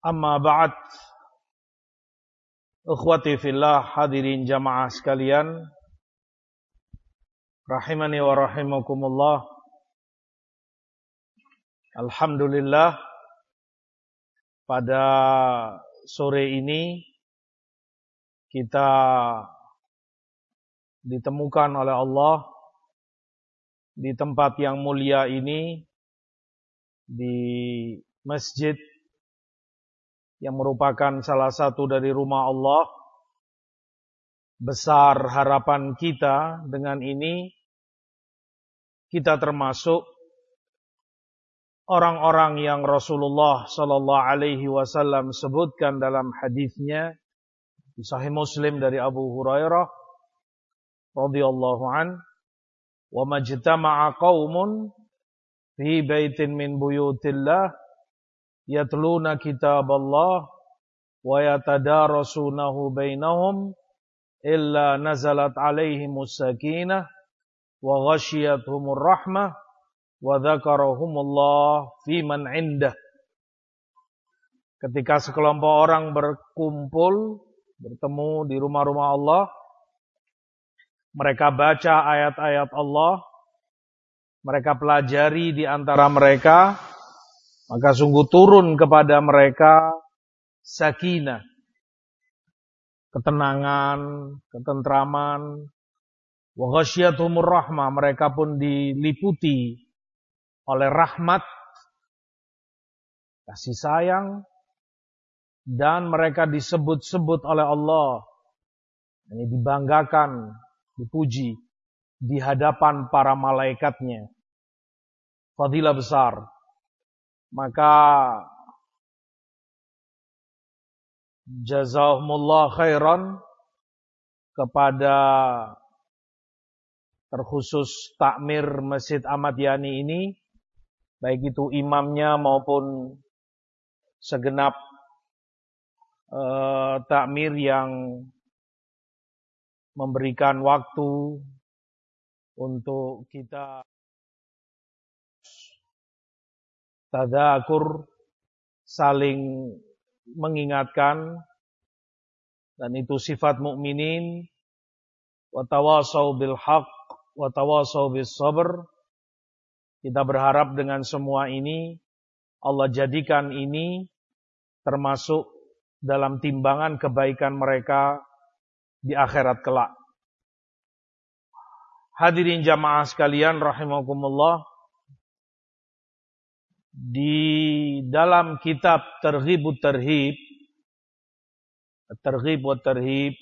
Amma ba'd. Ikhwati fillah hadirin jamaah sekalian. Rahimani wa rahimakumullah. Alhamdulillah Pada sore ini Kita Ditemukan oleh Allah Di tempat yang mulia ini Di masjid yang merupakan salah satu dari rumah Allah. Besar harapan kita dengan ini, kita termasuk orang-orang yang Rasulullah Sallallahu Alaihi Wasallam sebutkan dalam hadisnya di Sahih Muslim dari Abu Hurairah radhiyallahu an, wa majtama'a qaumun fi baitin min buyutillah yatluna kitab Allah wa yatadarasunahu bainahum illa nazalat alaihimus sakinah wa ghashiyatuhumur rahmah wa dzakarahumullah fi man indah. Ketika sekelompok orang berkumpul bertemu di rumah-rumah Allah mereka baca ayat-ayat Allah mereka pelajari di antara mereka maka sungguh turun kepada mereka sakinah, ketenangan, ketentraman, wa ghasyiyatuhumur rahmah, mereka pun diliputi oleh rahmat, kasih sayang, dan mereka disebut-sebut oleh Allah. Ini dibanggakan, dipuji di hadapan para malaikatnya. Fadilah besar maka jazahumullah khairan kepada terkhusus takmir Masjid Ahmad Yani ini baik itu imamnya maupun segenap uh, takmir yang memberikan waktu untuk kita tadakur saling mengingatkan dan itu sifat mukminin. Wa tawasau bil haq wa tawasau bis sabr. Kita berharap dengan semua ini Allah jadikan ini termasuk dalam timbangan kebaikan mereka di akhirat kelak. Hadirin jamaah sekalian rahimakumullah di dalam kitab Terghib Terhib Terghib wa Terhib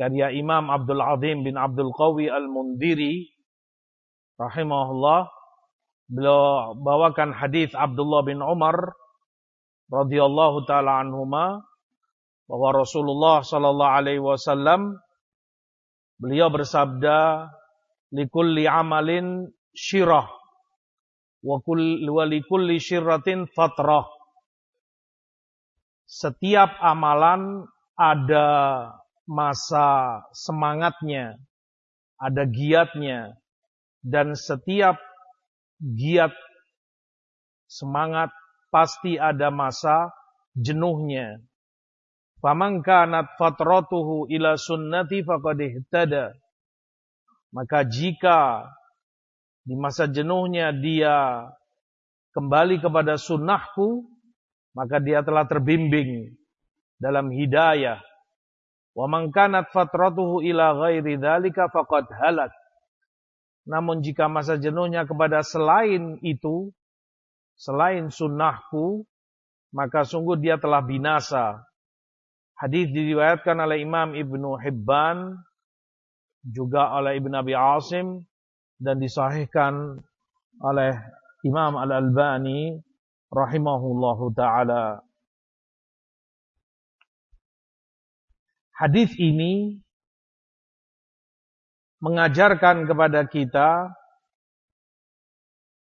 karya Imam Abdul Azim bin Abdul Qawi Al-Mundiri rahimahullah beliau bawakan hadis Abdullah bin Umar radhiyallahu taala anhuma bahwa Rasulullah sallallahu alaihi wasallam beliau bersabda likulli amalin syirah wa likulli syirratin fatrah. Setiap amalan ada masa semangatnya, ada giatnya, dan setiap giat semangat pasti ada masa jenuhnya. Faman kanat fatratuhu ila sunnati faqad ihtada. Maka jika di masa jenuhnya dia kembali kepada sunnahku, maka dia telah terbimbing dalam hidayah. Wa man kanat fatratuhu ila ghairi dzalika faqad halak. Namun jika masa jenuhnya kepada selain itu, selain sunnahku, maka sungguh dia telah binasa. Hadis diriwayatkan oleh Imam Ibnu Hibban, juga oleh Ibn Abi Asim, dan disahihkan oleh Imam Al-Albani rahimahullahu taala. Hadis ini mengajarkan kepada kita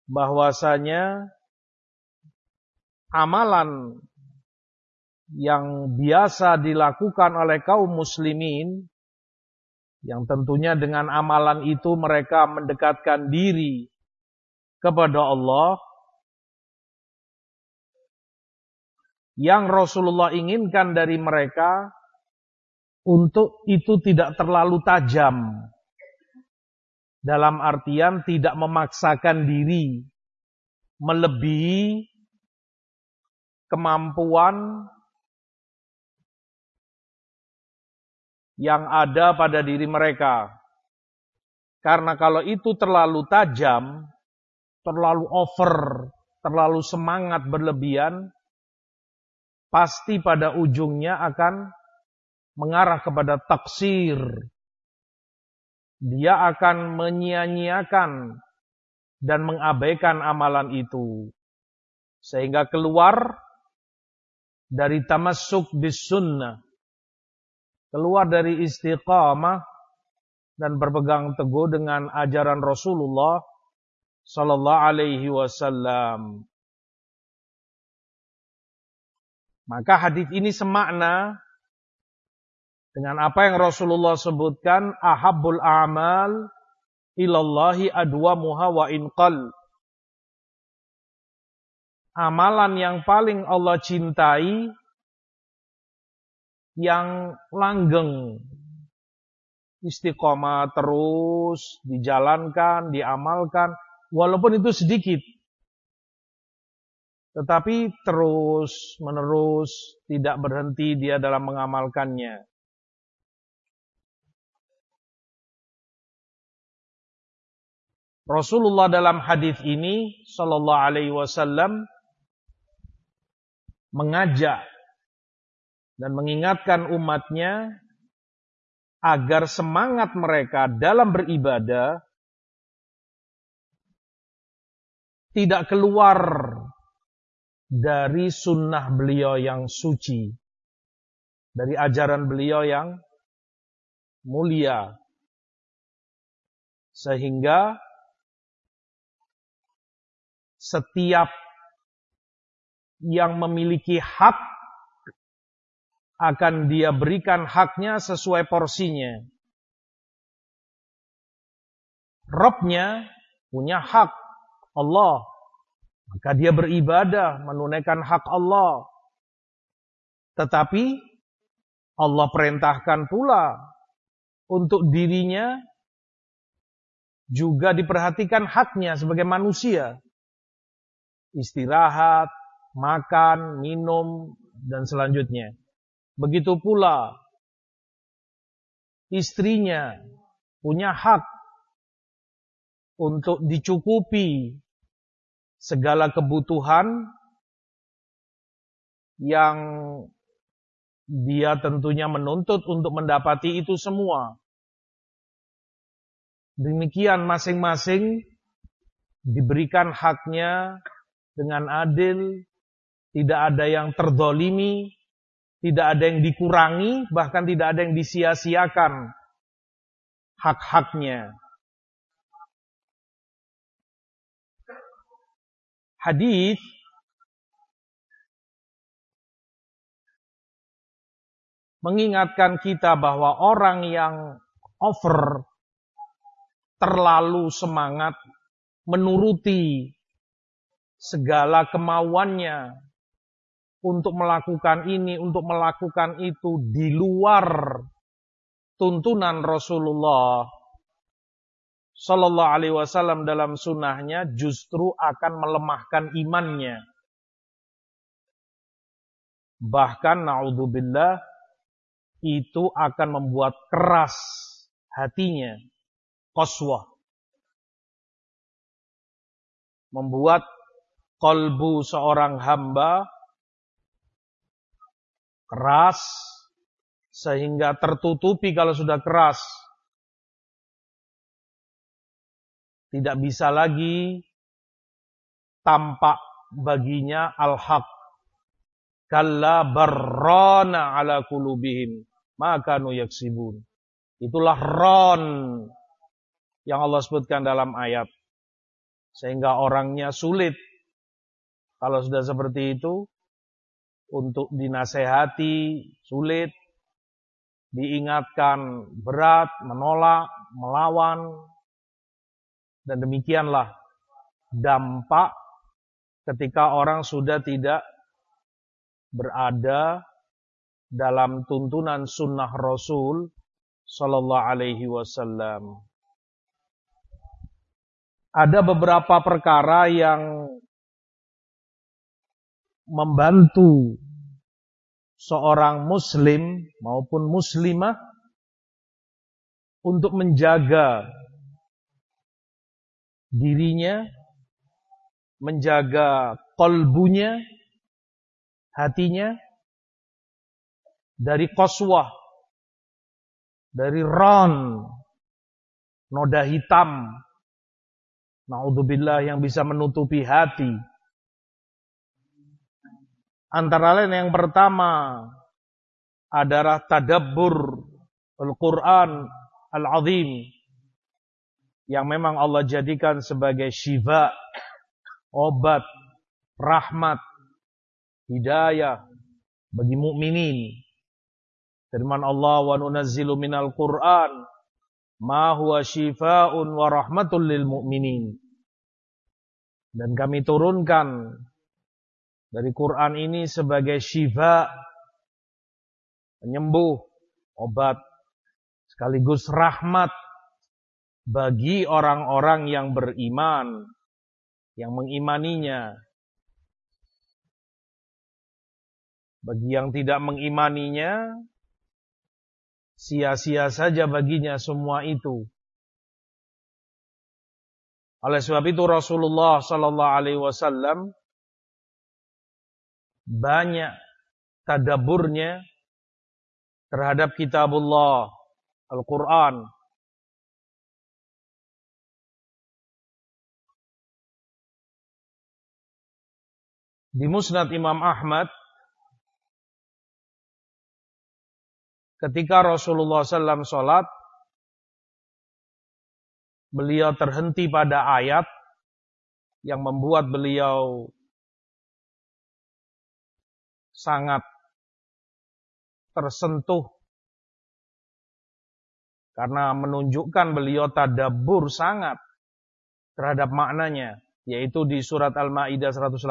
bahwasanya amalan yang biasa dilakukan oleh kaum muslimin yang tentunya dengan amalan itu mereka mendekatkan diri kepada Allah. Yang Rasulullah inginkan dari mereka untuk itu tidak terlalu tajam. Dalam artian tidak memaksakan diri melebihi kemampuan yang ada pada diri mereka. Karena kalau itu terlalu tajam, terlalu over, terlalu semangat berlebihan, pasti pada ujungnya akan mengarah kepada taksir, dia akan menyia-nyiakan dan mengabaikan amalan itu. Sehingga keluar dari tamasuk bis sunnah. Keluar dari istiqamah dan berpegang teguh dengan ajaran Rasulullah sallallahu alaihi wasallam. Maka hadis ini semakna dengan apa yang Rasulullah sebutkan ahabbul a'mal ilallahi adwamuha wa inqal. Amalan yang paling Allah cintai yang langgeng istiqomah terus dijalankan, diamalkan walaupun itu sedikit. Tetapi terus menerus tidak berhenti dia dalam mengamalkannya. Rasulullah dalam hadis ini sallallahu alaihi wasallam mengajak dan mengingatkan umatnya agar semangat mereka dalam beribadah tidak keluar dari sunnah beliau yang suci, dari ajaran beliau yang mulia, sehingga setiap yang memiliki hak akan dia berikan haknya sesuai porsinya. Robnya punya hak Allah. Maka dia beribadah menunaikan hak Allah. Tetapi Allah perintahkan pula untuk dirinya juga diperhatikan haknya sebagai manusia istirahat, makan, minum, dan selanjutnya. Begitu pula istrinya punya hak untuk dicukupi segala kebutuhan yang dia tentunya menuntut untuk mendapati itu semua. Demikian masing-masing diberikan haknya dengan adil, tidak ada yang terdolimi, tidak ada yang dikurangi, bahkan tidak ada yang disia-siakan hak-haknya. Hadis mengingatkan kita bahwa orang yang over terlalu semangat menuruti segala kemauannya untuk melakukan ini, untuk melakukan itu di luar tuntunan Rasulullah Sallallahu Alaihi Wasallam dalam sunnahnya justru akan melemahkan imannya. Bahkan naudzubillah itu akan membuat keras hatinya, koswah. Membuat kolbu seorang hamba keras sehingga tertutupi kalau sudah keras. Tidak bisa lagi tampak baginya al-haq. Kalla barrana ala kulubihim. maka nuyaksibun. Itulah ron yang Allah sebutkan dalam ayat. Sehingga orangnya sulit. Kalau sudah seperti itu, untuk dinasehati sulit, diingatkan berat, menolak, melawan, dan demikianlah dampak ketika orang sudah tidak berada dalam tuntunan sunnah Rasul Sallallahu Alaihi Wasallam. Ada beberapa perkara yang membantu seorang muslim maupun muslimah untuk menjaga dirinya, menjaga kolbunya, hatinya dari koswah, dari ron, noda hitam, naudzubillah yang bisa menutupi hati. Antara lain yang pertama adalah tadabbur Al-Quran Al-Azim yang memang Allah jadikan sebagai syifa, obat, rahmat, hidayah bagi mukminin. Firman Allah wa nunazzilu minal Qur'an ma huwa syifaa'un wa rahmatul lil mu'minin. Dan kami turunkan dari Quran ini sebagai syifa penyembuh, obat sekaligus rahmat bagi orang-orang yang beriman, yang mengimaninya. Bagi yang tidak mengimaninya, sia-sia saja baginya semua itu. Oleh sebab itu Rasulullah sallallahu alaihi wasallam banyak tadaburnya terhadap kitabullah Al-Qur'an. Di Musnad Imam Ahmad ketika Rasulullah SAW sholat, beliau terhenti pada ayat yang membuat beliau sangat tersentuh. Karena menunjukkan beliau tadabur sangat terhadap maknanya yaitu di surat Al-Maidah 118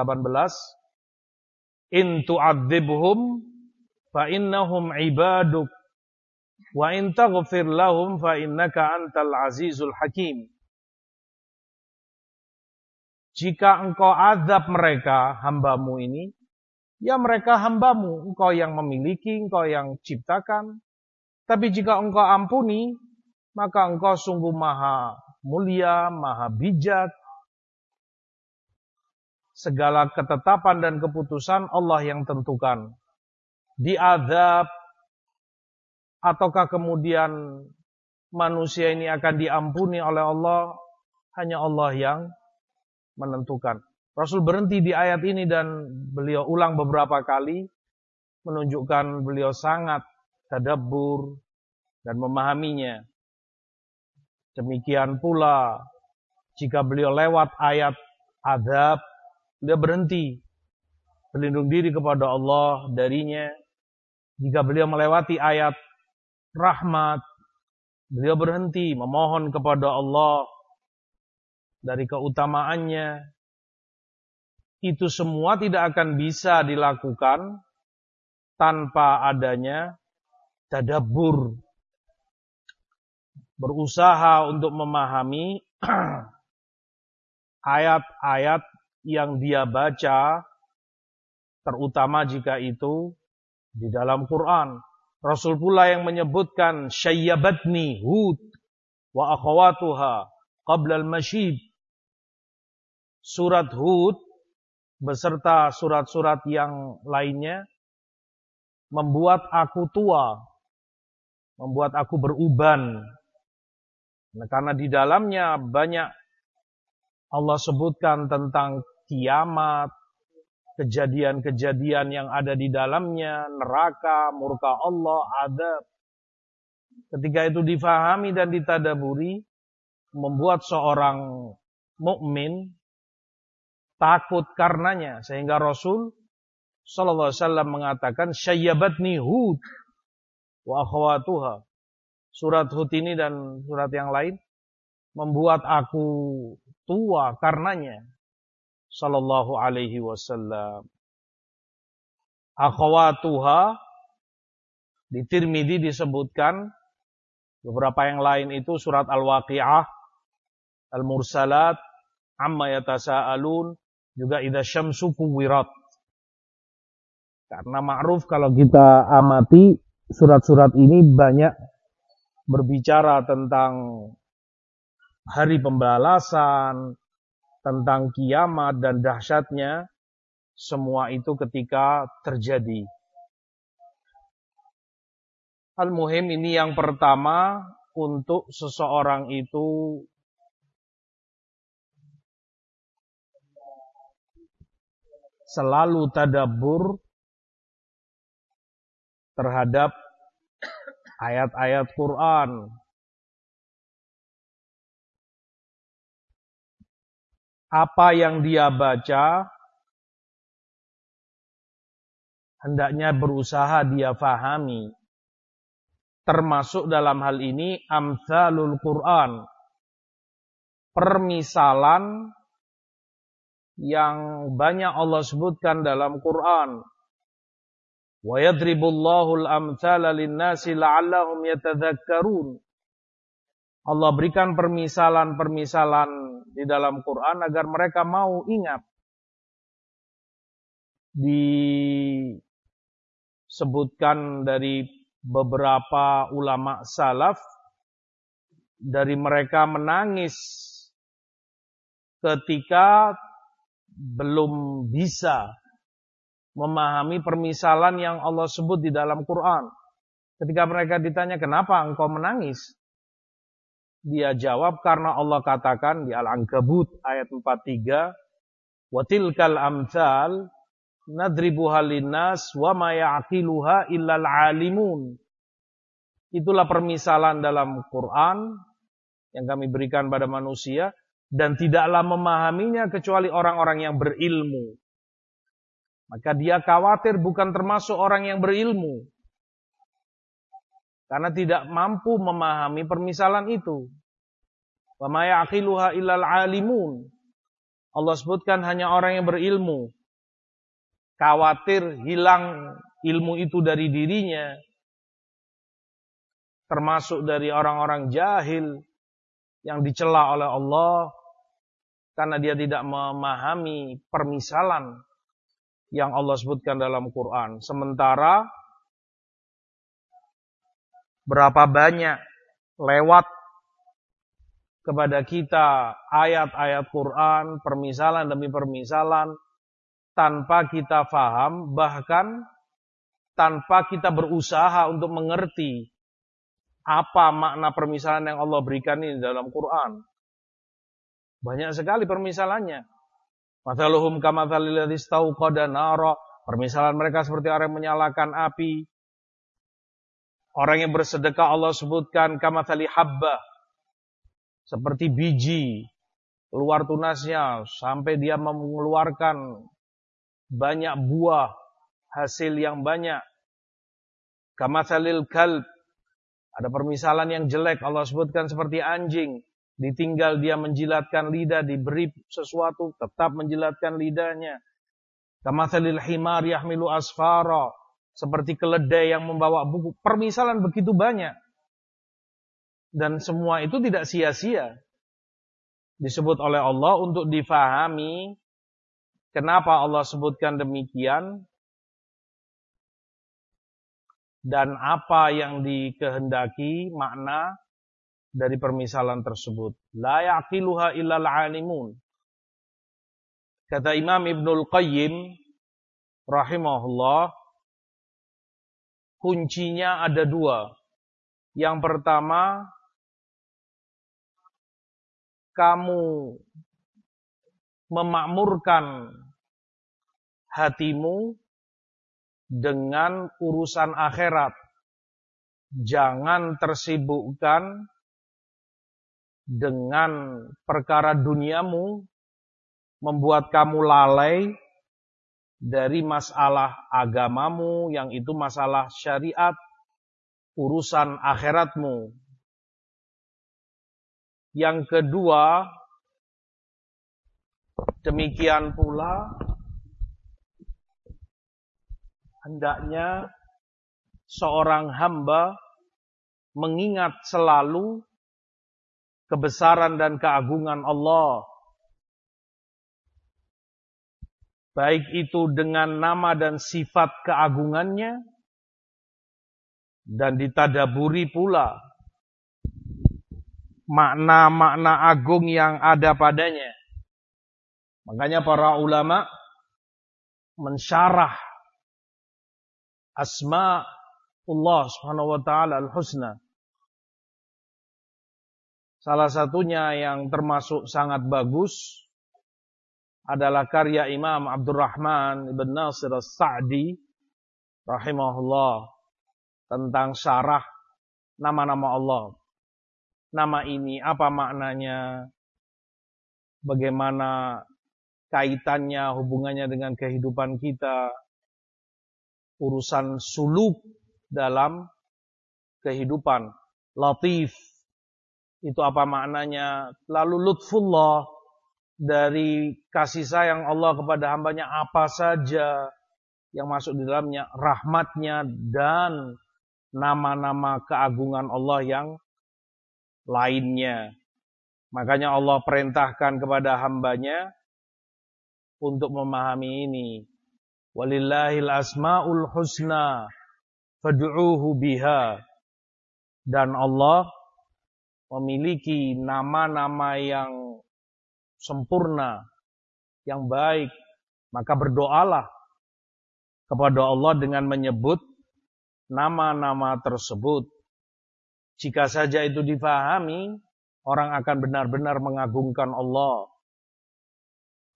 in tu'adzibhum fa innahum ibaduk wa in taghfir lahum fa innaka antal azizul hakim. Jika engkau azab mereka hambamu ini ya mereka hambamu engkau yang memiliki engkau yang ciptakan tapi jika engkau ampuni maka engkau sungguh maha mulia maha bijak segala ketetapan dan keputusan Allah yang tentukan. Diadab ataukah kemudian manusia ini akan diampuni oleh Allah, hanya Allah yang menentukan. Rasul berhenti di ayat ini dan beliau ulang beberapa kali menunjukkan beliau sangat tadabbur dan memahaminya. Demikian pula jika beliau lewat ayat adab dia berhenti berlindung diri kepada Allah darinya. Jika beliau melewati ayat rahmat, beliau berhenti memohon kepada Allah dari keutamaannya. Itu semua tidak akan bisa dilakukan tanpa adanya tadabur. Berusaha untuk memahami ayat-ayat yang dia baca terutama jika itu di dalam Quran. Rasul pula yang menyebutkan syayyabatni Hud wa akhawatuha qabla al-mashib. Surat Hud beserta surat-surat yang lainnya membuat aku tua, membuat aku beruban. Nah, karena di dalamnya banyak Allah sebutkan tentang kiamat, kejadian-kejadian yang ada di dalamnya, neraka, murka Allah, ada ketika itu difahami dan ditadaburi membuat seorang mukmin takut karenanya. Sehingga Rasul sallallahu alaihi wasallam mengatakan syayyabatni hud wa akhawatuha surat hud ini dan surat yang lain membuat aku tua karenanya. Sallallahu alaihi wasallam. Akhawatuha di Tirmidzi disebutkan beberapa yang lain itu surat Al-Waqiah Al-Mursalat amma yatasaalun juga idza syamsu kuwirat. Karena ma'ruf kalau kita amati surat-surat ini banyak berbicara tentang hari pembalasan, tentang kiamat dan dahsyatnya semua itu ketika terjadi. Al-Muhim ini yang pertama untuk seseorang itu selalu tadabur terhadap ayat-ayat Quran. Apa yang dia baca hendaknya berusaha dia fahami. Termasuk dalam hal ini amsalul Quran. Permisalan yang banyak Allah sebutkan dalam Quran. Wa yadribullahu al-amthala lin-nasi la'allahum yatadzakkarun. Allah berikan permisalan-permisalan di dalam Quran agar mereka mau ingat. Disebutkan dari beberapa ulama salaf dari mereka menangis ketika belum bisa memahami permisalan yang Allah sebut di dalam Quran. Ketika mereka ditanya kenapa engkau menangis? Dia jawab karena Allah katakan di Al-Ankabut ayat 43, وَتِلْكَ amsal نَدْرِبُهَا لِنَّاسِ وَمَا يَعْقِلُهَا إِلَّا الْعَالِمُونَ. Itulah permisalan dalam Quran yang kami berikan pada manusia dan tidaklah memahaminya kecuali orang-orang yang berilmu. Maka dia khawatir bukan termasuk orang yang berilmu. Karena tidak mampu memahami permisalan itu. Wa. Allah sebutkan hanya orang yang berilmu. Khawatir hilang ilmu itu dari dirinya. Termasuk dari orang-orang jahil yang dicela oleh Allah karena dia tidak memahami permisalan yang Allah sebutkan dalam Quran. Sementara berapa banyak lewat kepada kita ayat-ayat Quran, permisalan demi permisalan tanpa kita faham, bahkan tanpa kita berusaha untuk mengerti apa makna permisalan yang Allah berikan ini dalam Quran. Banyak sekali permisalannya. Mathaluhum kamathalil ladzi nara. Permisalan mereka seperti orang yang menyalakan api. Orang yang bersedekah Allah sebutkan kamathali habba. Seperti biji. Keluar tunasnya sampai dia mengeluarkan banyak buah. Hasil yang banyak. Kamathalil kalb. Ada permisalan yang jelek Allah sebutkan seperti anjing Ditinggal dia menjilatkan lidah, diberi sesuatu, tetap menjilatkan lidahnya. Kamathalil himar yahmilu asfara. Seperti keledai yang membawa buku. Permisalan begitu banyak. Dan semua itu tidak sia-sia. Disebut oleh Allah untuk difahami. Kenapa Allah sebutkan demikian. Dan apa yang dikehendaki makna dari permisalan tersebut. La yaqiluha illal alimun. Kata Imam Ibnul Qayyim rahimahullah, kuncinya ada dua. Yang pertama, kamu memakmurkan hatimu dengan urusan akhirat jangan tersibukkan dengan perkara duniamu membuat kamu lalai dari masalah agamamu yang itu masalah syariat, urusan akhiratmu. Yang kedua, demikian pula hendaknya seorang hamba mengingat selalu kebesaran dan keagungan Allah. Baik itu dengan nama dan sifat keagungannya dan ditadaburi pula makna-makna agung yang ada padanya. Makanya para ulama mensyarah asma Allah Subhanahu wa taala al-husna Salah satunya yang termasuk sangat bagus adalah karya Imam Abdurrahman Ibn Nasir As-Sa'di rahimahullah tentang syarah nama-nama Allah. Nama ini apa maknanya? Bagaimana kaitannya, hubungannya dengan kehidupan kita? Urusan suluk dalam kehidupan. Latif itu apa maknanya? Lalu lutfullah dari kasih sayang Allah kepada hambanya apa saja yang masuk di dalamnya, rahmatnya dan nama-nama keagungan Allah yang lainnya. Makanya Allah perintahkan kepada hambanya untuk memahami ini. Walillahil asma'ul husna fad'uuhu biha. Dan Allah memiliki nama-nama yang sempurna, yang baik, maka berdoalah kepada Allah dengan menyebut nama-nama tersebut. Jika saja itu difahami, orang akan benar-benar mengagungkan Allah.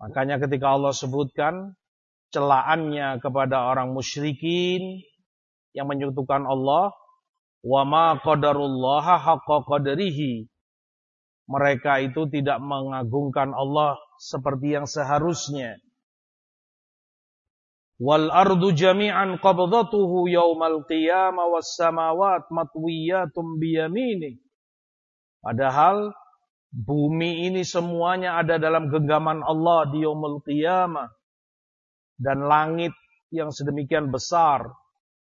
Makanya ketika Allah sebutkan celaannya kepada orang musyrikin yang menyekutukan Allah, wa ma qadarullaha haqqa qadrihi. Mereka itu tidak mengagungkan Allah seperti yang seharusnya. Wal ardu jami'an qabdatuhu yaumal qiyamah was samawat matwiyatum biyamini. Padahal bumi ini semuanya ada dalam genggaman Allah di yaumul qiyamah. Dan langit yang sedemikian besar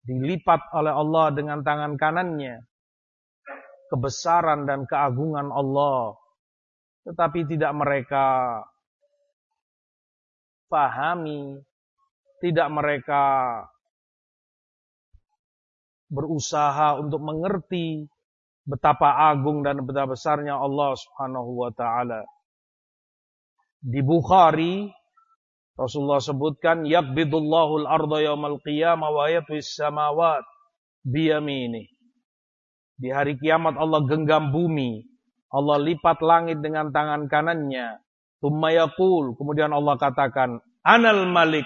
dilipat oleh Allah dengan tangan kanannya. Kebesaran dan keagungan Allah. Tetapi tidak mereka pahami, tidak mereka berusaha untuk mengerti betapa agung dan betapa besarnya Allah Subhanahu wa taala. Di Bukhari Rasulullah sebutkan yakbidullahu al-ardha yaumal qiyamah wa yatwis samawat biyamini. Di hari kiamat Allah genggam bumi. Allah lipat langit dengan tangan kanannya. Tumma yaqul. Kemudian Allah katakan, Anal malik.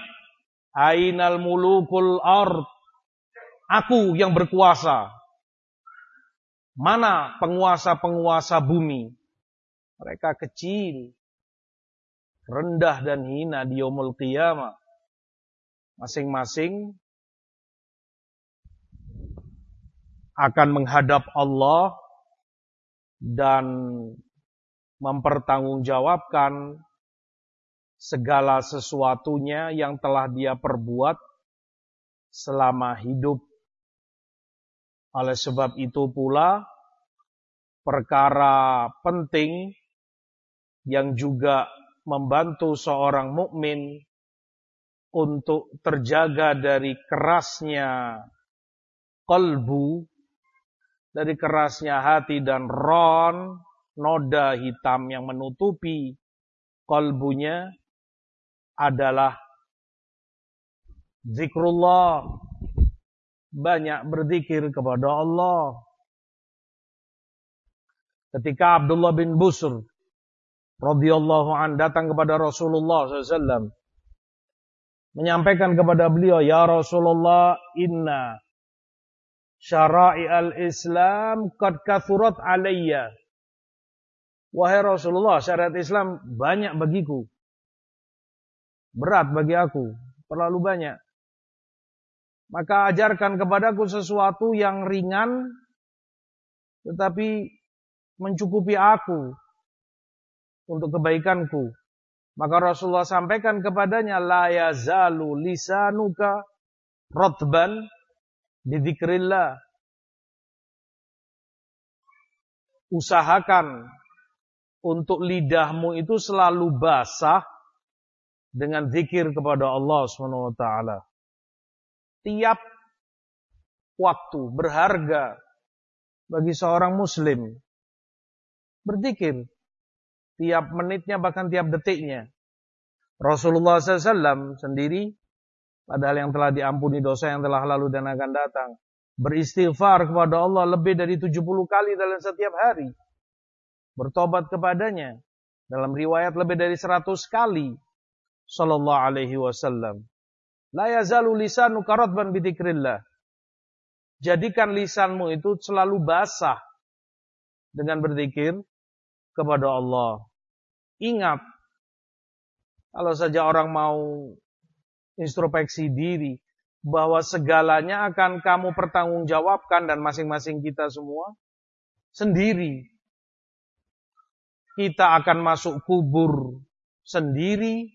Ainal mulukul ard. Aku yang berkuasa. Mana penguasa-penguasa bumi? Mereka kecil rendah dan hina di yaumul qiyamah. Masing-masing akan menghadap Allah dan mempertanggungjawabkan segala sesuatunya yang telah dia perbuat selama hidup. Oleh sebab itu pula perkara penting yang juga membantu seorang mukmin untuk terjaga dari kerasnya kalbu, dari kerasnya hati dan ron, noda hitam yang menutupi kalbunya adalah zikrullah. Banyak berzikir kepada Allah. Ketika Abdullah bin Busur radhiyallahu an datang kepada Rasulullah SAW menyampaikan kepada beliau ya Rasulullah inna syara'i al-Islam qad kathurat alayya. Wahai Rasulullah, syariat Islam banyak bagiku. Berat bagi aku, terlalu banyak. Maka ajarkan kepadaku sesuatu yang ringan tetapi mencukupi aku untuk kebaikanku. Maka Rasulullah sampaikan kepadanya la yazalu lisanuka rotban bidikrillah. Usahakan untuk lidahmu itu selalu basah dengan zikir kepada Allah taala. Tiap waktu berharga bagi seorang muslim berzikir tiap menitnya bahkan tiap detiknya. Rasulullah SAW sendiri padahal yang telah diampuni dosa yang telah lalu dan akan datang beristighfar kepada Allah lebih dari 70 kali dalam setiap hari. Bertobat kepadanya dalam riwayat lebih dari 100 kali sallallahu alaihi wasallam. La yazalu lisanu karatban bidzikrillah jadikan lisanmu itu selalu basah dengan berzikir kepada Allah ingat kalau saja orang mau introspeksi diri bahwa segalanya akan kamu pertanggungjawabkan dan masing-masing kita semua sendiri kita akan masuk kubur sendiri.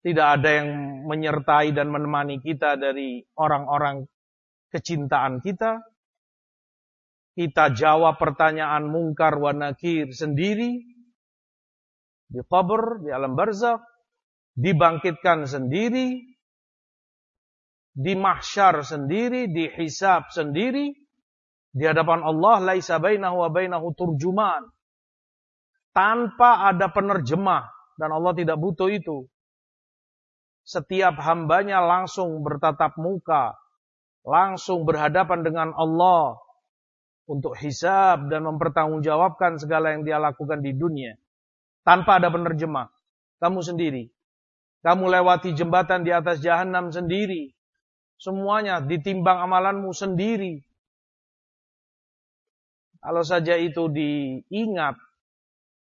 Tidak ada yang menyertai dan menemani kita dari orang-orang kecintaan kita. Kita jawab pertanyaan mungkar wa nakir sendiri. Di kubur, di alam barzakh. Dibangkitkan sendiri. Di mahsyar sendiri, di hisab sendiri. Di hadapan Allah, laisa bainahu wa bainahu turjuman tanpa ada penerjemah dan Allah tidak butuh itu. Setiap hambanya langsung bertatap muka, langsung berhadapan dengan Allah untuk hisab dan mempertanggungjawabkan segala yang dia lakukan di dunia tanpa ada penerjemah. Kamu sendiri. Kamu lewati jembatan di atas jahanam sendiri. Semuanya ditimbang amalanmu sendiri. Kalau saja itu diingat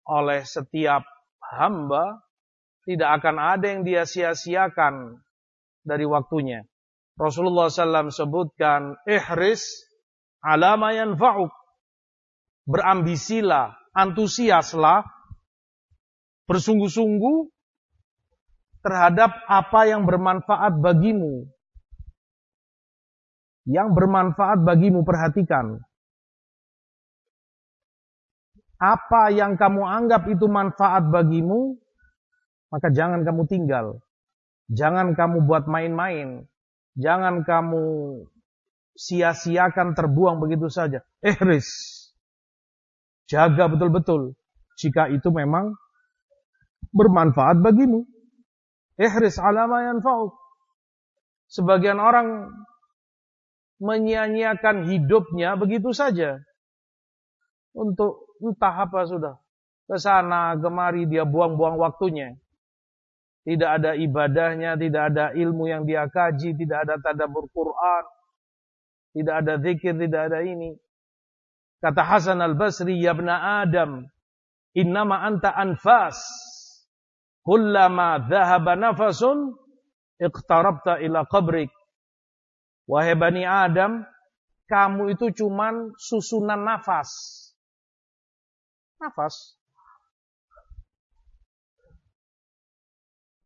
oleh setiap hamba, tidak akan ada yang dia sia-siakan dari waktunya. Rasulullah SAW sebutkan, ihris alama yanfa'uk. Berambisilah, antusiaslah, bersungguh-sungguh terhadap apa yang bermanfaat bagimu. Yang bermanfaat bagimu, perhatikan apa yang kamu anggap itu manfaat bagimu, maka jangan kamu tinggal. Jangan kamu buat main-main. Jangan kamu sia-siakan terbuang begitu saja. Eh, Riz. Jaga betul-betul. Jika itu memang bermanfaat bagimu. Ihris alama yanfa'uk. Sebagian orang menyia-nyiakan hidupnya begitu saja. Untuk entah apa sudah. Ke sana kemari dia buang-buang waktunya. Tidak ada ibadahnya, tidak ada ilmu yang dia kaji, tidak ada tadabbur Quran, tidak ada zikir, tidak ada ini. Kata Hasan al-Basri, ya bna Adam, innama anta anfas. Kullama dhahaba nafasun, iqtarabta ila qabrik. Wahai Bani Adam, kamu itu cuman susunan nafas nafas.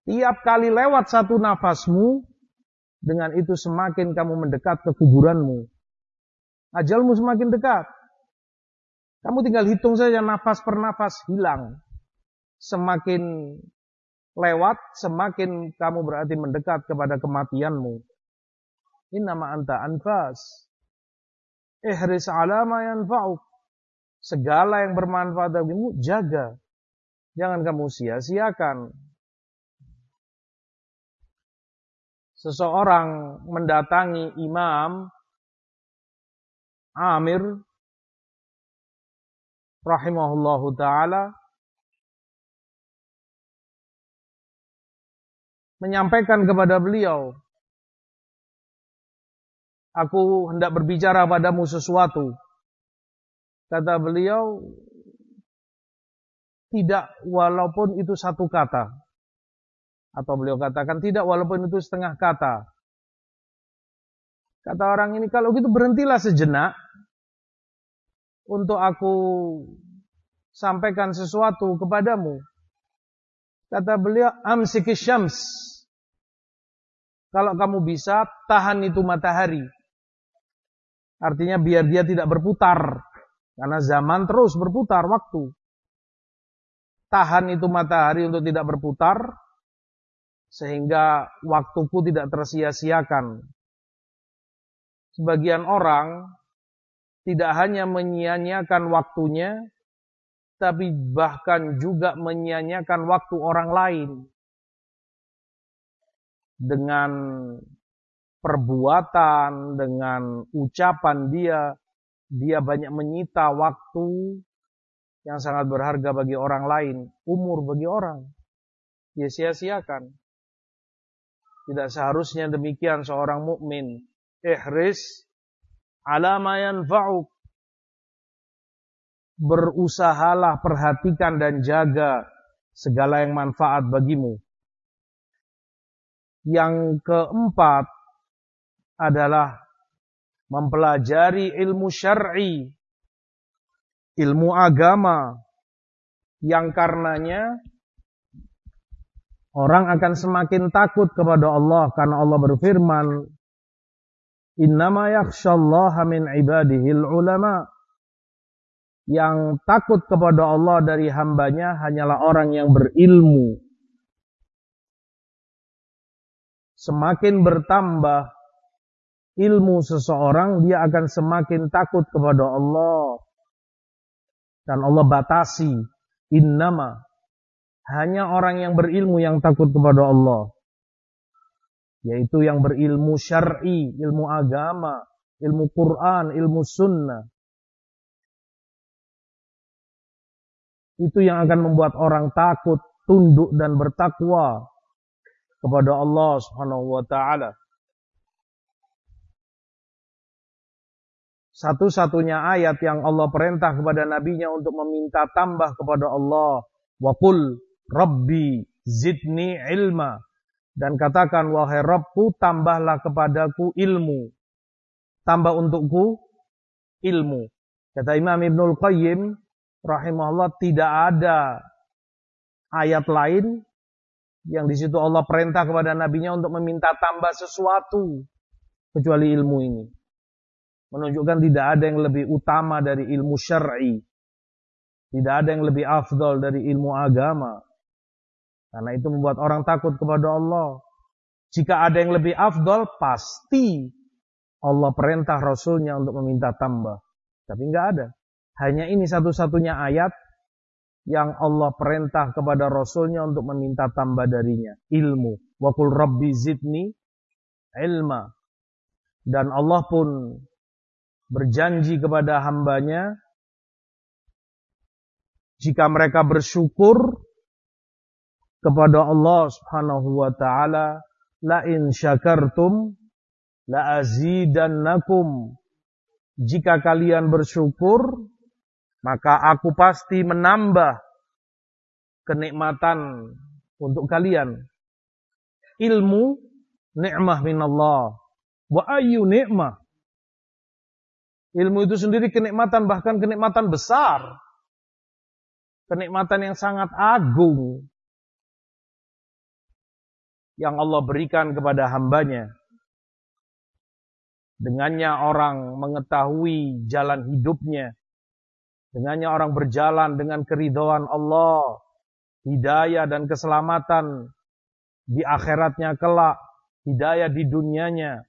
Tiap kali lewat satu nafasmu, dengan itu semakin kamu mendekat ke kuburanmu. Ajalmu semakin dekat. Kamu tinggal hitung saja nafas per nafas hilang. Semakin lewat, semakin kamu berarti mendekat kepada kematianmu. Ini nama anta anfas. Ihris alama yanfa'uk. Segala yang bermanfaat bagimu, jaga. Jangan kamu sia-siakan. Seseorang mendatangi imam Amir rahimahullahu taala menyampaikan kepada beliau aku hendak berbicara padamu sesuatu. Kata beliau, tidak walaupun itu satu kata. Atau beliau katakan tidak walaupun itu setengah kata. Kata orang ini, kalau gitu berhentilah sejenak untuk aku sampaikan sesuatu kepadamu. Kata beliau, amsiki syams. Kalau kamu bisa, tahan itu matahari. Artinya biar dia tidak berputar. Karena zaman terus berputar waktu. Tahan itu matahari untuk tidak berputar. Sehingga waktuku tidak tersia-siakan. Sebagian orang tidak hanya menyia-nyiakan waktunya, tapi bahkan juga menyia-nyiakan waktu orang lain dengan perbuatan, dengan ucapan dia, dia banyak menyita waktu yang sangat berharga bagi orang lain, umur bagi orang. Dia sia-siakan. Tidak seharusnya demikian seorang mukmin. Ihris ala ma yanfa'uk berusahalah perhatikan dan jaga segala yang manfaat bagimu. Yang keempat adalah mempelajari ilmu syar'i, ilmu agama yang karenanya orang akan semakin takut kepada Allah karena Allah berfirman, "Innama yakhsyallaha min ibadihil ulama." yang takut kepada Allah dari hambanya hanyalah orang yang berilmu. Semakin bertambah ilmu seseorang, dia akan semakin takut kepada Allah. Dan Allah batasi, innama. Hanya orang yang berilmu yang takut kepada Allah. Yaitu yang berilmu syar'i, ilmu agama, ilmu Quran, ilmu sunnah. itu yang akan membuat orang takut, tunduk dan bertakwa kepada Allah Subhanahu wa taala. Satu-satunya ayat yang Allah perintah kepada nabinya untuk meminta tambah kepada Allah. Wa qul rabbi zidni ilma. Dan katakan wahai Rabbku tambahlah kepadaku ilmu. Tambah untukku ilmu. Kata Imam Ibnul Qayyim rahimahullah tidak ada ayat lain yang di situ Allah perintah kepada nabinya untuk meminta tambah sesuatu kecuali ilmu ini. Menunjukkan tidak ada yang lebih utama dari ilmu syar'i. Tidak ada yang lebih afdol dari ilmu agama. Karena itu membuat orang takut kepada Allah. Jika ada yang lebih afdol, pasti Allah perintah Rasulnya untuk meminta tambah. Tapi enggak ada. Hanya ini satu-satunya ayat yang Allah perintah kepada Rasulnya untuk meminta tambah darinya. Ilmu. Wakul Rabbi zidni ilma. Dan Allah pun berjanji kepada hambanya jika mereka bersyukur kepada Allah Subhanahu wa taala la in syakartum la azidannakum jika kalian bersyukur maka aku pasti menambah kenikmatan untuk kalian. Ilmu nikmah minallah. Wa ayu nikmah. Ilmu itu sendiri kenikmatan bahkan kenikmatan besar. Kenikmatan yang sangat agung. Yang Allah berikan kepada hambanya. Dengannya orang mengetahui jalan hidupnya Dengannya orang berjalan dengan keridhaan Allah, hidayah dan keselamatan di akhiratnya kelak, hidayah di dunianya.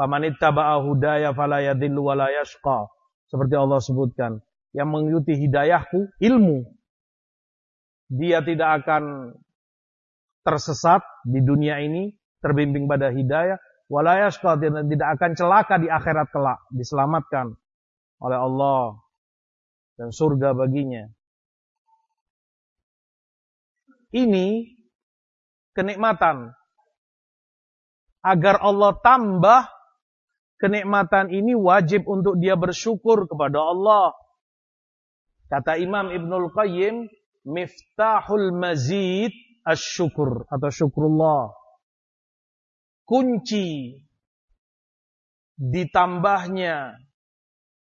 Famanittaba'a hudaya fala yadhillu wa la yashqa. Seperti Allah sebutkan, yang mengikuti hidayahku ilmu. Dia tidak akan tersesat di dunia ini, terbimbing pada hidayah, walayashqa tidak akan celaka di akhirat kelak, diselamatkan oleh Allah dan surga baginya. Ini kenikmatan. agar Allah tambah kenikmatan ini wajib untuk dia bersyukur kepada Allah. Kata Imam Ibnul Qayyim, miftahul mazid asyukur atau syukurullah. Kunci ditambahnya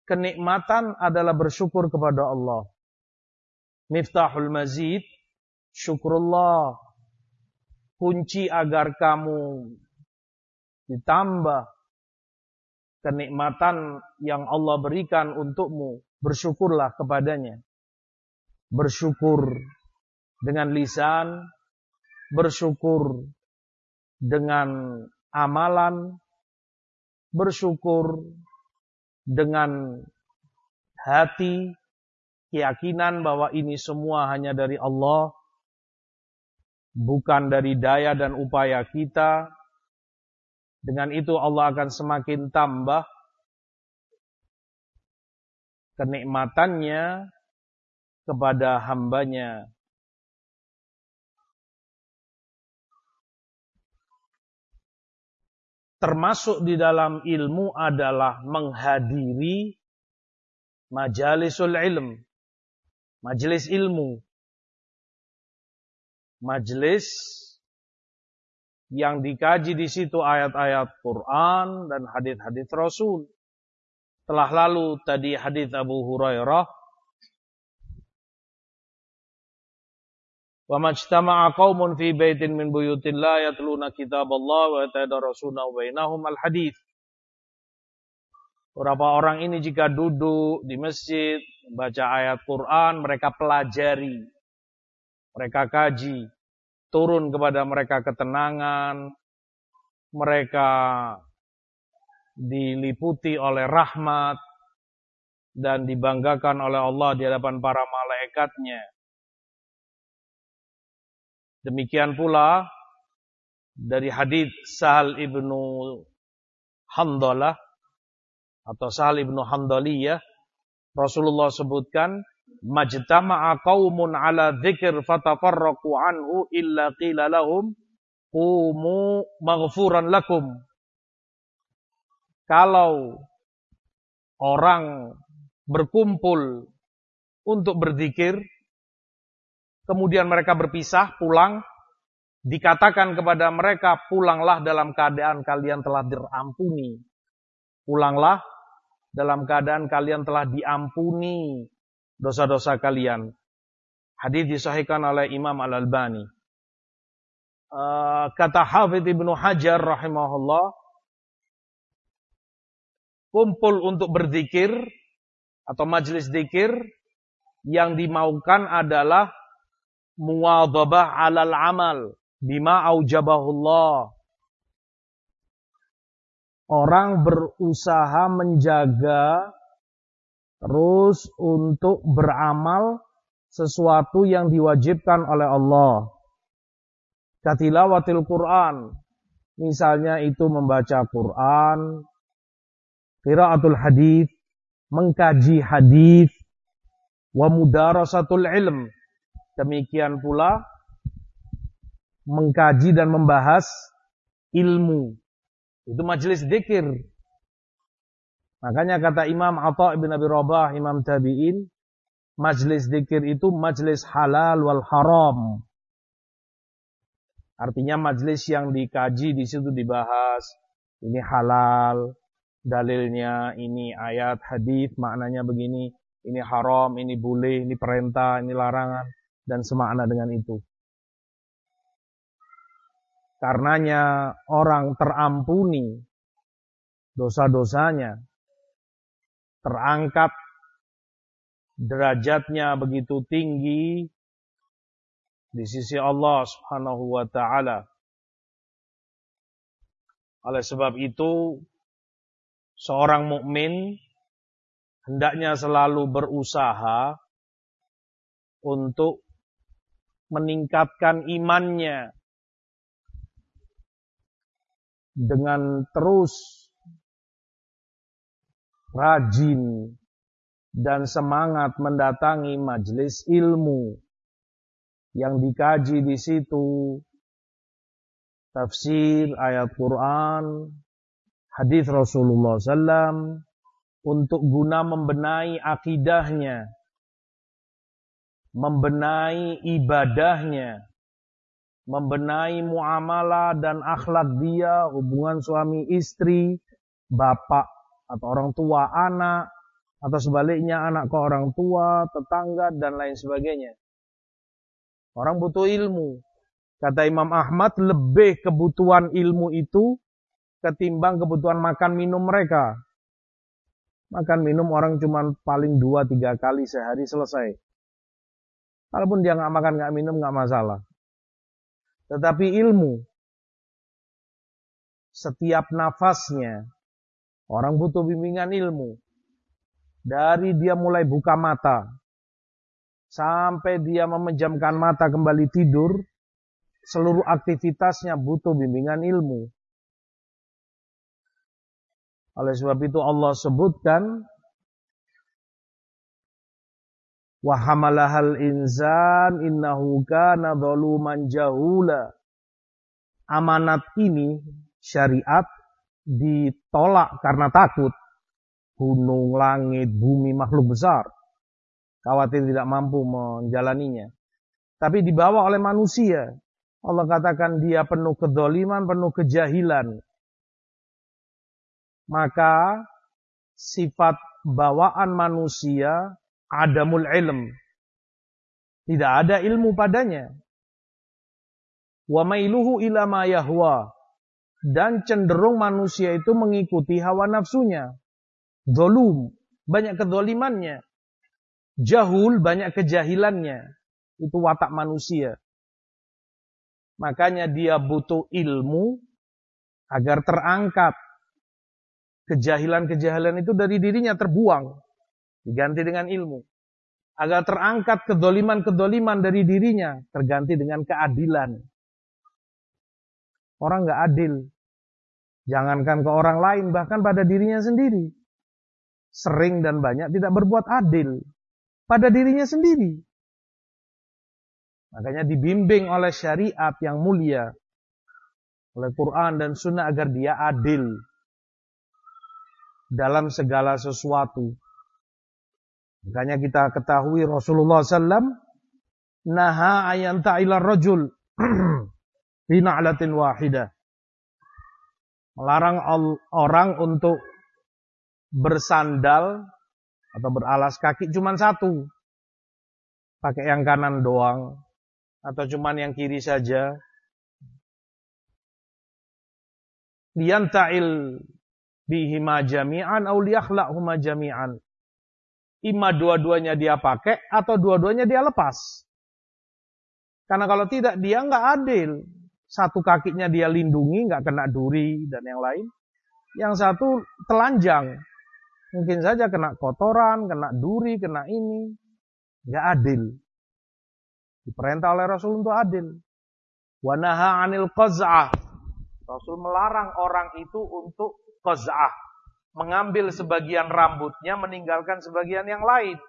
kenikmatan adalah bersyukur kepada Allah. Miftahul mazid syukurullah. Kunci agar kamu ditambah kenikmatan yang Allah berikan untukmu, bersyukurlah kepadanya. Bersyukur dengan lisan, bersyukur dengan amalan, bersyukur dengan hati, keyakinan bahwa ini semua hanya dari Allah, bukan dari daya dan upaya kita. Dengan itu Allah akan semakin tambah kenikmatannya kepada hambanya. Termasuk di dalam ilmu adalah menghadiri majalisul ilm, majelis ilmu, majelis yang dikaji di situ ayat-ayat Quran dan hadis-hadis Rasul. Telah lalu tadi hadis Abu Hurairah Wa majtama'a qaumun fi baitin min buyutillah yatluna kitaballah wa yatadarasuna bainahum al-hadith. Beberapa orang ini jika duduk di masjid, baca ayat Quran, mereka pelajari, mereka kaji, turun kepada mereka ketenangan, mereka diliputi oleh rahmat, dan dibanggakan oleh Allah di hadapan para malaikatnya. Demikian pula dari hadis Sahal ibnu Handalah atau Sahal ibnu Handaliyah Rasulullah sebutkan majtama'a qaumun ala dzikr fatafarraqu anhu illa qila lahum qumu maghfuran lakum. Kalau orang berkumpul untuk berzikir kemudian mereka berpisah, pulang, dikatakan kepada mereka, pulanglah dalam keadaan kalian telah dirampuni. Pulanglah dalam keadaan kalian telah diampuni dosa-dosa kalian. Hadis disahihkan oleh Imam Al-Albani. Uh, kata Hafidh Ibnu Hajar rahimahullah, kumpul untuk berzikir atau majelis zikir yang dimaukan adalah muwadhabah 'alal amal bima aujabahullah. Orang berusaha menjaga terus untuk beramal sesuatu yang diwajibkan oleh Allah. Katilawatil Quran. Misalnya itu membaca Quran, qiraatul hadis, mengkaji hadis, wa mudarasatul ilm, Demikian pula mengkaji dan membahas ilmu. Itu majelis zikir. Makanya kata Imam Atha ibn Abi Rabah, Imam Tabi'in, majelis zikir itu majelis halal wal haram. Artinya majelis yang dikaji di situ dibahas. Ini halal, dalilnya ini ayat, hadis, maknanya begini. Ini haram, ini boleh, ini perintah, ini larangan dan semakna dengan itu. Karenanya orang terampuni dosa-dosanya, terangkat derajatnya begitu tinggi di sisi Allah Subhanahu wa taala. Oleh sebab itu seorang mukmin hendaknya selalu berusaha untuk meningkatkan imannya. Dengan terus rajin dan semangat mendatangi majelis ilmu yang dikaji di situ. Tafsir ayat Quran, hadis Rasulullah SAW untuk guna membenahi akidahnya, membenahi ibadahnya, membenahi muamalah dan akhlak dia, hubungan suami istri, bapak atau orang tua anak, atau sebaliknya anak ke orang tua, tetangga dan lain sebagainya. Orang butuh ilmu. Kata Imam Ahmad, lebih kebutuhan ilmu itu ketimbang kebutuhan makan minum mereka. Makan minum orang cuma paling dua tiga kali sehari selesai. Kalaupun dia nggak makan nggak minum nggak masalah. Tetapi ilmu, setiap nafasnya, orang butuh bimbingan ilmu. Dari dia mulai buka mata, sampai dia memejamkan mata kembali tidur, seluruh aktivitasnya butuh bimbingan ilmu. Oleh sebab itu Allah sebutkan wa hamalahal insan innahu kana zaluman jahula. Amanat ini syariat ditolak karena takut. Gunung, langit, bumi, makhluk besar. Khawatir tidak mampu menjalaninya. Tapi dibawa oleh manusia. Allah katakan dia penuh kedoliman, penuh kejahilan maka sifat bawaan manusia adamul ilm. Tidak ada ilmu padanya. Wa mailuhu ila ma yahwa. Dan cenderung manusia itu mengikuti hawa nafsunya. Zolum, banyak kedolimannya. Jahul, banyak kejahilannya. Itu watak manusia. Makanya dia butuh ilmu agar terangkat kejahilan-kejahilan itu dari dirinya terbuang. Diganti dengan ilmu. Agar terangkat kedoliman-kedoliman dari dirinya. Terganti dengan keadilan. Orang nggak adil. Jangankan ke orang lain, bahkan pada dirinya sendiri. Sering dan banyak tidak berbuat adil. Pada dirinya sendiri. Makanya dibimbing oleh syariat yang mulia. Oleh Quran dan Sunnah agar dia adil dalam segala sesuatu. Makanya kita ketahui Rasulullah SAW naha ayan ta'ila rajul fi na'latin wahidah. Melarang orang untuk bersandal atau beralas kaki cuma satu. Pakai yang kanan doang atau cuma yang kiri saja. Liyanta'il bihima jami'an au liyakhla'huma jami'an. Ima dua-duanya dia pakai atau dua-duanya dia lepas. Karena kalau tidak dia nggak adil. Satu kakinya dia lindungi nggak kena duri dan yang lain. Yang satu telanjang. Mungkin saja kena kotoran, kena duri, kena ini. Nggak adil. Diperintah oleh Rasul untuk adil. Wanaha anil qaz'ah. Rasul melarang orang itu untuk qaz'ah, mengambil sebagian rambutnya meninggalkan sebagian yang lain.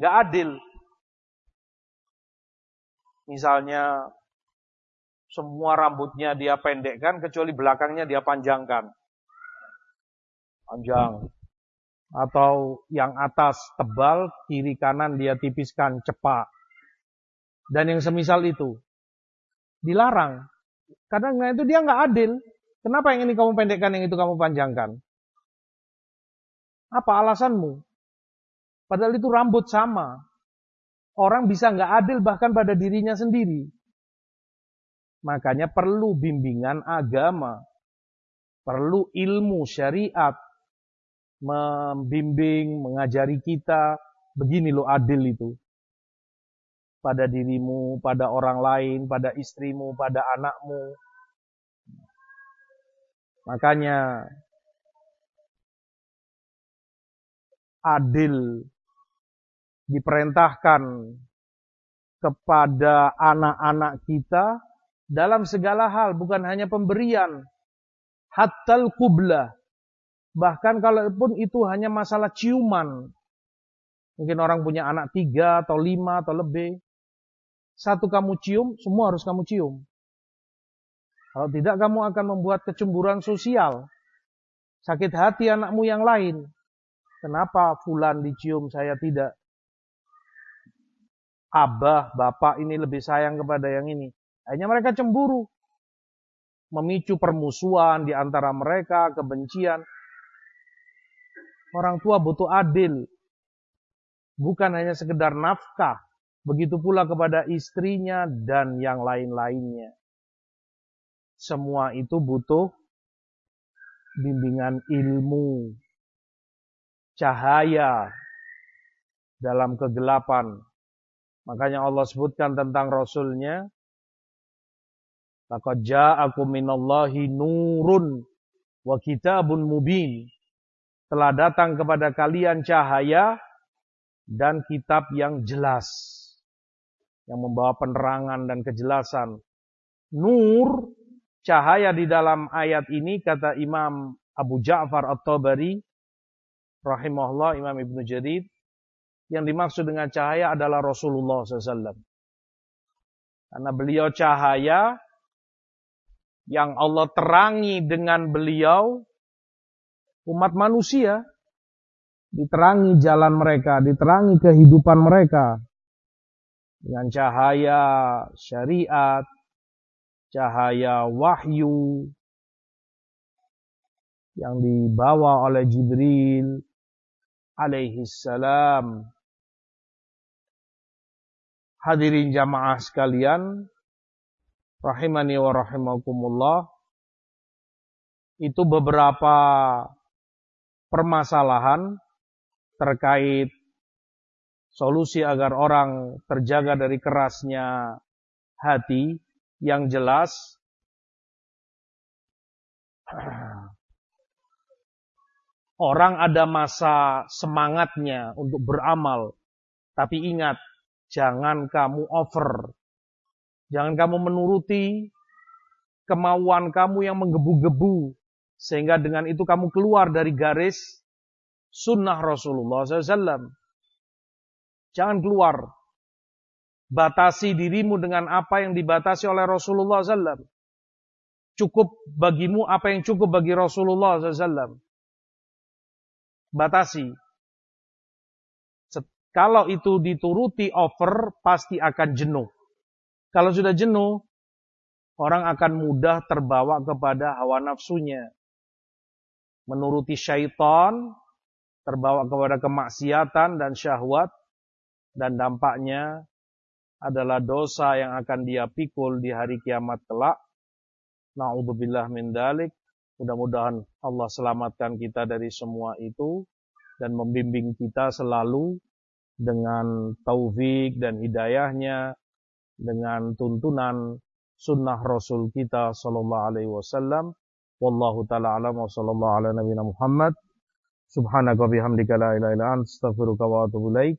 Gak adil. Misalnya semua rambutnya dia pendekkan kecuali belakangnya dia panjangkan. Panjang. Atau yang atas tebal, kiri kanan dia tipiskan cepat. Dan yang semisal itu. Dilarang. Karena itu dia nggak adil. Kenapa yang ini kamu pendekkan, yang itu kamu panjangkan? Apa alasanmu? Padahal itu rambut sama. Orang bisa nggak adil bahkan pada dirinya sendiri. Makanya perlu bimbingan agama. Perlu ilmu syariat. Membimbing, mengajari kita. Begini lo adil itu. Pada dirimu, pada orang lain, pada istrimu, pada anakmu, Makanya adil diperintahkan kepada anak-anak kita dalam segala hal, bukan hanya pemberian. Hattal kubla. Bahkan kalaupun itu hanya masalah ciuman. Mungkin orang punya anak tiga atau lima atau lebih. Satu kamu cium, semua harus kamu cium. Kalau tidak kamu akan membuat kecemburuan sosial. Sakit hati anakmu yang lain. Kenapa fulan dicium saya tidak? Abah, bapak ini lebih sayang kepada yang ini. Akhirnya mereka cemburu. Memicu permusuhan di antara mereka, kebencian. Orang tua butuh adil. Bukan hanya sekedar nafkah. Begitu pula kepada istrinya dan yang lain-lainnya. Semua itu butuh bimbingan ilmu, cahaya dalam kegelapan. Makanya Allah sebutkan tentang Rasulnya, Laqad ja'akum minallahi nurun wa kitabun mubin. Telah datang kepada kalian cahaya dan kitab yang jelas. Yang membawa penerangan dan kejelasan. Nur cahaya di dalam ayat ini kata Imam Abu Ja'far At-Tabari rahimahullah Imam Ibnu Jadid yang dimaksud dengan cahaya adalah Rasulullah SAW. Karena beliau cahaya yang Allah terangi dengan beliau umat manusia diterangi jalan mereka, diterangi kehidupan mereka dengan cahaya syariat, cahaya wahyu yang dibawa oleh Jibril alaihi salam. Hadirin jamaah sekalian, rahimani wa rahimakumullah. Itu beberapa permasalahan terkait solusi agar orang terjaga dari kerasnya hati yang jelas orang ada masa semangatnya untuk beramal. Tapi ingat, jangan kamu over. Jangan kamu menuruti kemauan kamu yang menggebu-gebu. Sehingga dengan itu kamu keluar dari garis sunnah Rasulullah SAW. Jangan keluar Batasi dirimu dengan apa yang dibatasi oleh Rasulullah SAW. Cukup bagimu apa yang cukup bagi Rasulullah SAW. Batasi. Kalau itu dituruti over, pasti akan jenuh. Kalau sudah jenuh, orang akan mudah terbawa kepada hawa nafsunya. Menuruti syaitan, terbawa kepada kemaksiatan dan syahwat, dan dampaknya adalah dosa yang akan dia pikul di hari kiamat kelak. Na'udzubillah min dalik. Mudah-mudahan Allah selamatkan kita dari semua itu dan membimbing kita selalu dengan taufik dan hidayahnya dengan tuntunan sunnah Rasul kita sallallahu alaihi wasallam. Wallahu taala alam wa sallallahu ala nabiyina Muhammad. Subhanaka bihamdika la ilaha illa anta astaghfiruka wa atubu ilaik.